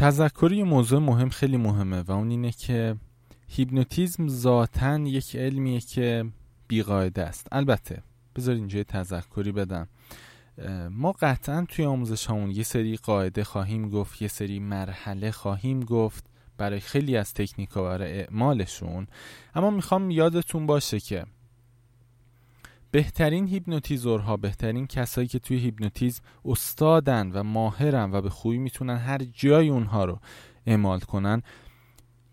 تذکری موضوع مهم خیلی مهمه و اون اینه که هیپنوتیزم ذاتا یک علمیه که بیقاعده است. البته بذار اینجا تذکری بدم. ما قطعا توی آموزش همون یه سری قاعده خواهیم گفت یه سری مرحله خواهیم گفت برای خیلی از تکنیک ها برای اعمالشون. اما می‌خوام یادتون باشه که بهترین هیپنوتیزورها بهترین کسایی که توی هیپنوتیزم استادن و ماهرن و به خوبی می‌تونن هر جای اونها رو اعمال کنن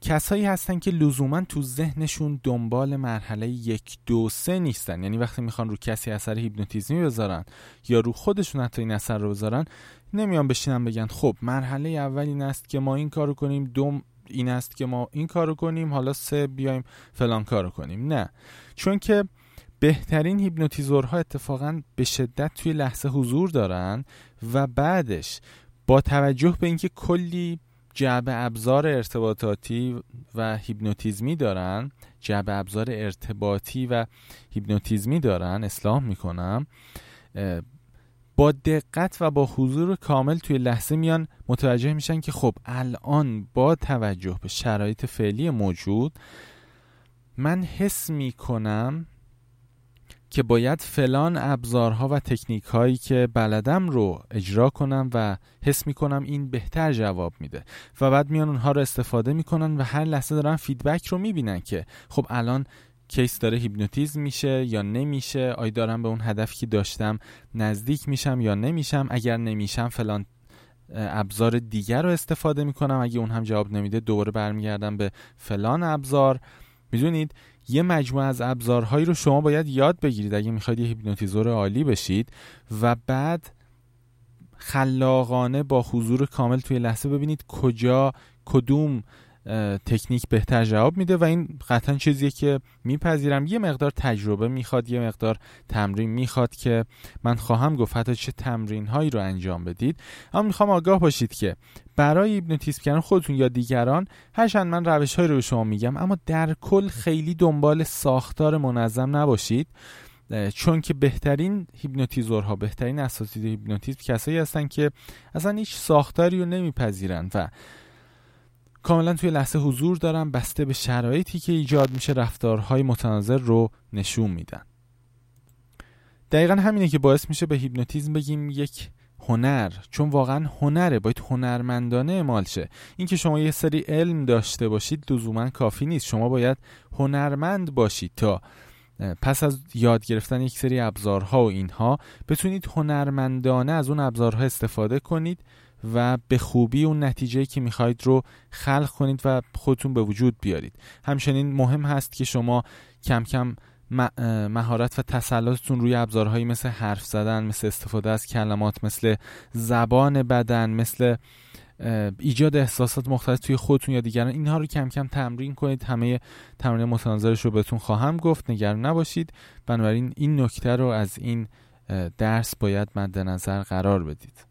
کسایی هستن که لزوما تو ذهنشون دنبال مرحله یک دو سه نیستن. یعنی وقتی می‌خوان رو کسی اثر هیپنوتیزمی بذارن یا رو خودشون حتی این اثر رو بذارن نمیان بشینن بگن خب مرحله اول این است که ما این کارو کنیم دوم این است که ما این کارو کنیم حالا سه بیایم فلان کارو کنیم. نه. چون که بهترین هیپنوتیزورها اتفاقا به شدت توی لحظه حضور دارن و بعدش با توجه به اینکه کلی جعبه ابزار ارتباطاتی و هیپنوتیزمی دارن جعبه ابزار ارتباطی و هیپنوتیزمی دارن اصلاح می‌کنم با دقت و با حضور کامل توی لحظه میان متوجه میشن که خب الان با توجه به شرایط فعلی موجود من حس می‌کنم که باید فلان ابزارها و تکنیک هایی که بلدم رو اجرا کنم و حس می‌کنم این بهتر جواب میده. و بعد میان اونها رو استفاده می‌کنن و هر لحظه دارن feedback رو می‌بینن که خب الان case داره هیپنوتیزم میشه یا نمیشه آیا دارم به اون هدفی که داشتم نزدیک میشم یا نمیشم اگر نمیشم فلان ابزار دیگر رو استفاده می‌کنم اگه اون هم جواب نمیده دوباره برمیگردم به فلان ابزار. می‌دونید یه مجموعه از ابزارهایی رو شما باید یاد بگیرید اگه می‌خواید یه هیپنوتیزور عالی بشید و بعد خلاقانه با حضور کامل توی لحظه ببینید کجا کدوم تکنیک بهتر جواب میده و این قطعا چیزیه که میپذیرم. یه مقدار تجربه می‌خواد یه مقدار تمرین می‌خواد که من خواهم گفت. حتی چه تمرین هایی رو انجام بدید. اما می‌خوام آگاه باشید که برای هیپنوتیزم کردن خودتون یا دیگران هرچند من روش هایی رو به شما میگم اما در کل خیلی دنبال ساختار منظم نباشید. چون که بهترین هیپنوتیزورها بهترین اساتید هیپنوتیزم کسایی هستن که اصلا هیچ ساختاری رو نمیپذیرن و کاملا توی لحظه حضور دارن بسته به شرایطی که ایجاد میشه رفتارهای متناظر رو نشون میدن. دقیقا همینه که باعث میشه به هیپنوتیزم بگیم یک هنر. چون واقعا هنره باید هنرمندانه اعمال شه. اینکه شما یه سری علم داشته باشید لزوما کافی نیست. شما باید هنرمند باشید تا پس از یاد گرفتن یک سری ابزارها و اینها بتونید هنرمندانه از اون ابزارها استفاده کنید. و به خوبی اون نتیجه که می‌خواید رو خلق کنید و خودتون به وجود بیارید. همچنین مهم هست که شما کم کم مهارت و تسلطتون روی ابزارهایی مثل حرف زدن مثل استفاده از کلمات مثل زبان بدن مثل ایجاد احساسات مختلف توی خودتون یا دیگران اینها رو کم کم تمرین کنید. همه تمرین متناظرش رو بهتون خواهم گفت. نگران نباشید. بنابراین این نکته رو از این درس باید مد نظر قرار بدید.